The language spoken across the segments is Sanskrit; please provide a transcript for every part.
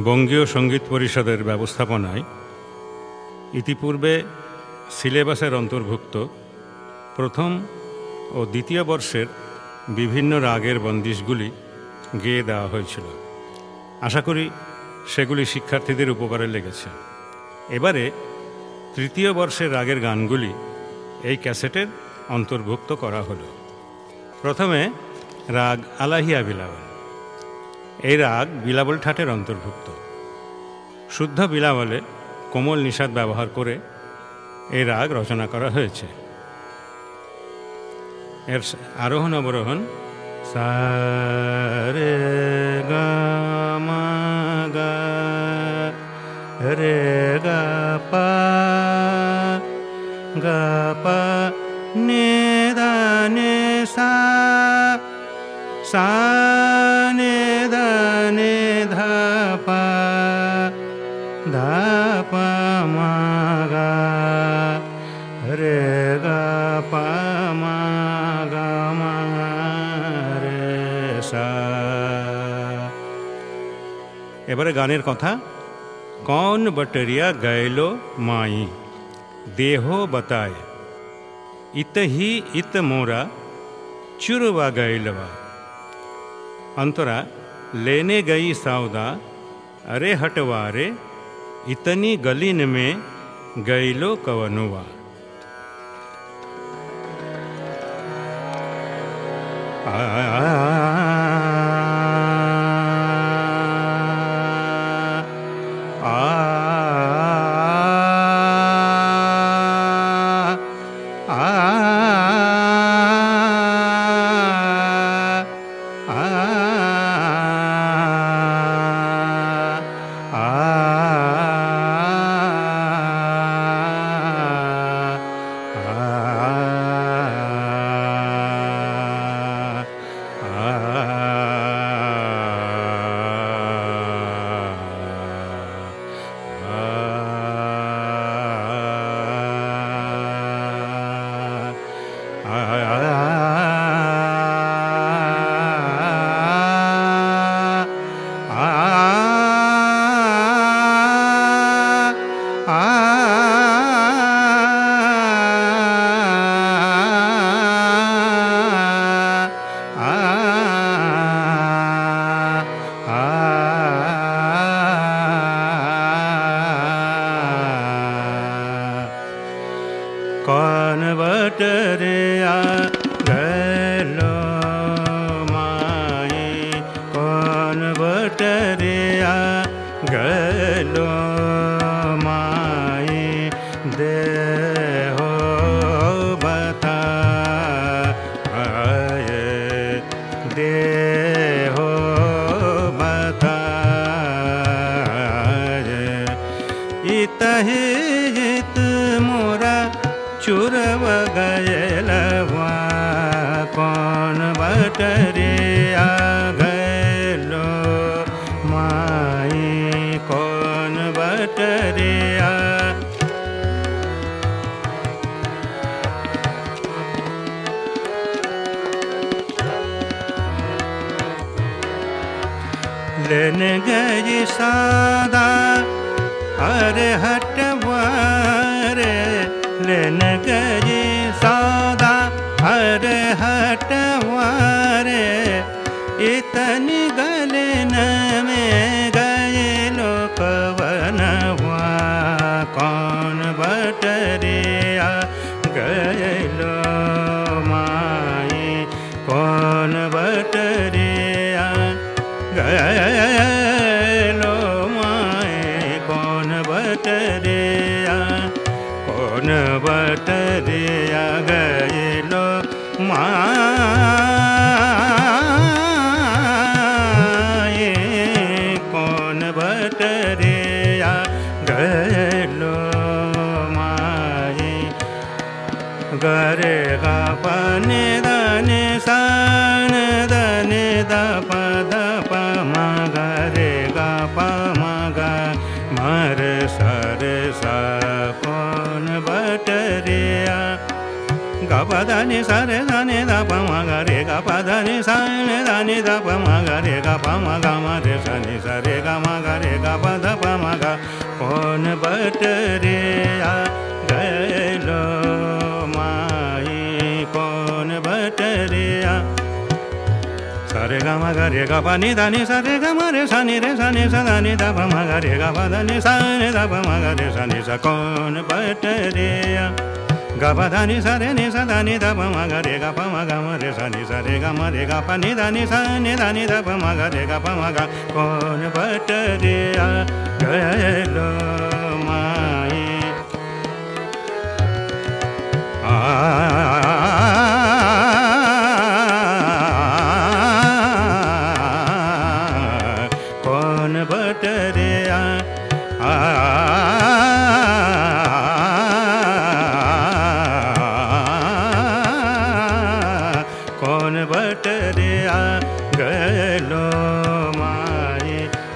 বঙ্গীয় সংগীত পরিষদের ব্যবস্থাপনায় ইতিপূর্বে সিলেবাসের অন্তর্ভুক্ত প্রথম ও দ্বিতীয় বর্ষের বিভিন্ন রাগের বন্দিশগুলি গেয়ে দেওয়া হয়েছিল। আশা করি সেগুলি শিক্ষার্থীদের উপকারে লেগেছে। এবারে তৃতীয় বর্ষের রাগের গানগুলি এই ক্যাসেটের অন্তর্ভুক্ত করা হলো। প্রথমে রাগ আলাহিয়া বিলাবল এই রাগ বিলাবল ঠাটের অন্তর্ভুক্ত। শুদ্ধ বিলাবলে কোমল নিষাদ ব্যবহার করে এই রাগ রচনা করা হয়েছে। এর আরোহণ অবরোহণ সারে গা, রে গা পা গা পা, নে দা নে সা সা এবারে গানের কথা কন বটরিয়া গেল মাই দেহ বতায় ইত হি ইত মোরা चुरवा गैलवा अंतरा लेने गई सौदा अरे हटवा रे इतनी गलिन में गईलो कवनुआ। आ, आ, आ, आ बटरिया गलो माई कौन बटरिया गलो माई दे हो बता हो बता मोरा चुरव गयलवा कौन बटरिया गलो माई कौन बटरिया। लेने गई सादा अरे हटवारे हटवारे इतनी गलन में गए लोग बनवा। कौन बटरिया गए लो माई कौन बटरिया गलो माए? कौन बटरिया कौन बटरिया गलो माए कौन बटरिया गलो माए गरे गा पने दने सन दने द प द प म ग रे गा प म ग मर सर सा कौन बटरिया ग प ni sa ni da ni da pa ma ga re ga pa ma ga ma re sa ni sa re ga ma ga re ga pa da pa ma ga कौन बटरिया गलो माई कौन बटरिया सरे ग म रे ग प नि ध नि सा रे ग म रे सा नि रे सा नि सा ध नि ध प म ग रे ग प ध नि सा नि ध प म ग रे सा नि सा। कौन बटरिया గప ధని సరే ని సదని దప మగ రే గప మగ మరే సని సరే గ మరే గప ని ధని స ని ధని దప మగ రే గప మగ కోన పట రే గయలో మాయి. ఆ కోన పట రే ఆ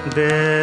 で